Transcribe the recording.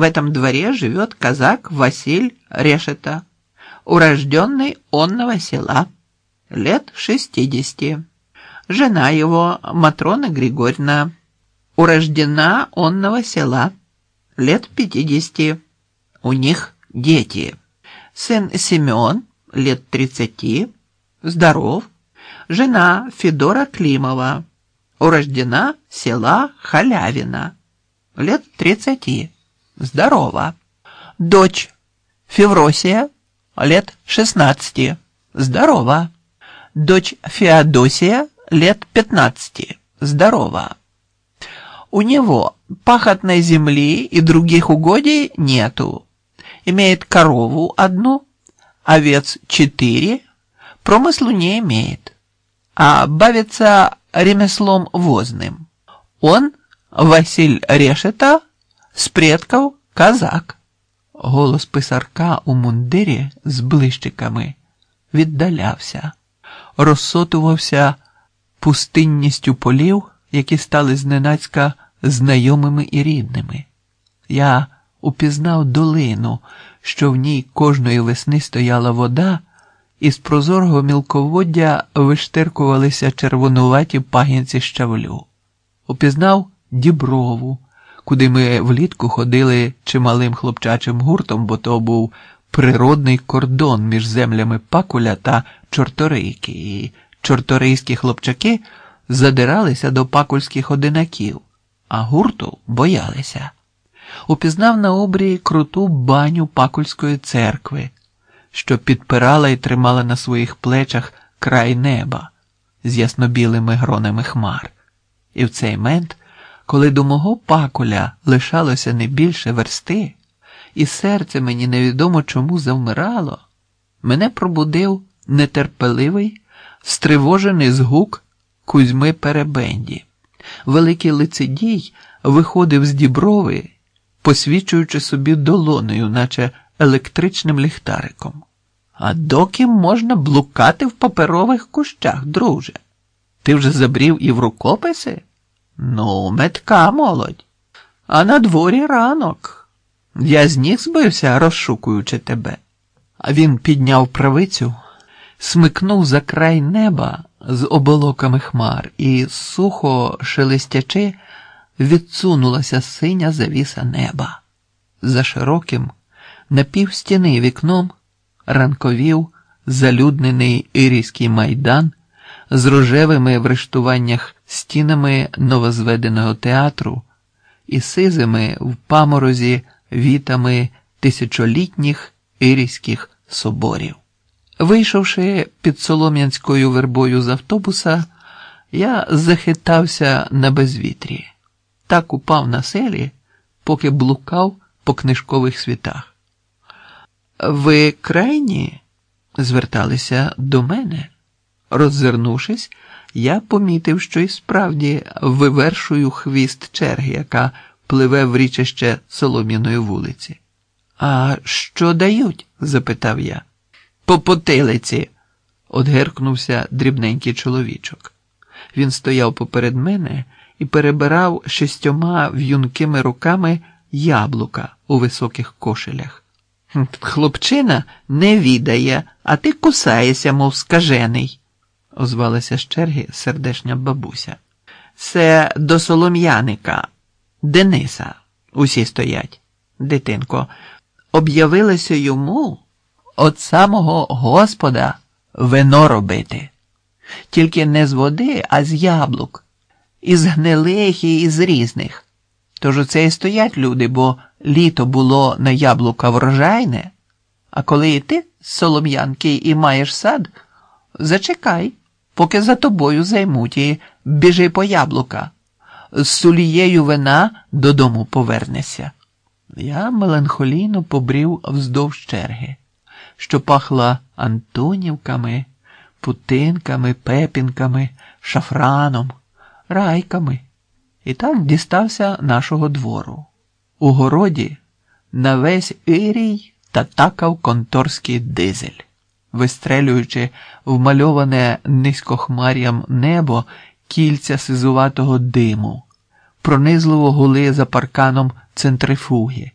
В этом дворе живет казак Василь Решета, урожденный онного села, лет шестидесяти. Жена его, Матрона Григорьевна, урождена онного села, лет пятидесяти. У них дети. Сын Семен, лет тридцати, здоров. Жена Федора Климова, урождена села Халявина, лет тридцати, здорова. Дочь Февросия, лет шестнадцати, здорова. Дочь Феодосия, лет пятнадцати, здорова. У него пахотной земли и других угодий нету. Имеет корову одну, овец четыре, промыслу не имеет, а бавится ремеслом возным. Он, Василь Решета, з предків казак. Голос писарка у мундирі з блищиками віддалявся, розсотувався пустинністю полів, які стали зненацька знайомими і рідними. Я упізнав долину, що в ній кожної весни стояла вода, і з прозорого мілководдя виштиркувалися червонуваті пагінці щавлю. Упізнав діброву, куди ми влітку ходили чималим хлопчачим гуртом, бо то був природний кордон між землями Пакуля та Чорторийки, і чорторийські хлопчаки задиралися до пакульських одинаків, а гурту боялися. Упізнав на обрії круту баню Пакульської церкви, що підпирала і тримала на своїх плечах край неба з яснобілими гронами хмар. І в цей мент, коли до мого пакуля лишалося не більше версти, і серце мені невідомо чому завмирало, мене пробудив нетерпеливий, стривожений згук Кузьми Перебенді. Великий лицедій виходив з діброви, посвічуючи собі долоною, наче електричним ліхтариком. А доки можна блукати в паперових кущах, друже? Ти вже забрів і в рукописи? Ну, метка молодь. А на дворі ранок. Я з ніг збився, розшукуючи тебе. А він підняв правицю, смикнув за край неба з оболоками хмар, і, сухо шелестячи, відсунулася синя завіса неба. За широким, на півстіни вікном ранковів залюднений ірійський майдан з рожевими в рештуваннях стінами новозведеного театру і сизими в паморозі вітами тисячолітніх ірійських соборів. Вийшовши під солом'янською вербою з автобуса, я захитався на безвітрі, так упав на селі, поки блукав по книжкових світах. Ви крайні? зверталися до мене. Роззирнувшись, я помітив, що і справді вивершую хвіст черги, яка пливе в річище Солом'яної вулиці. А що дають? запитав я. По потилиці, одгеркнувся дрібненький чоловічок. Він стояв поперед мене і перебирав шістьома в'юнкими руками яблука у високих кошелях. Хлопчина не відає, а ти кусаєшся, мов скажений, озвалася з черги сердешня бабуся. Це до солом'яника, Дениса, усі стоять, дитинко, об'явилося йому от самого Господа вино робити. Тільки не з води, а з яблук, із гнилих і із різних. Тож оце і стоять люди, бо літо було на яблука врожайне, а коли і ти з солом'янки і маєш сад, зачекай, поки за тобою займуть і біжи по яблука. З сулією вина додому повернешся. Я меланхолійно побрів вздовж черги, що пахла Антонівками, путинками, пепінками, шафраном, райками, і так дістався нашого двору. У городі на весь ірій татакав конторський дизель, вистрелюючи вмальоване низькохмар'ям небо кільця сизуватого диму, пронизливо гули за парканом центрифуги.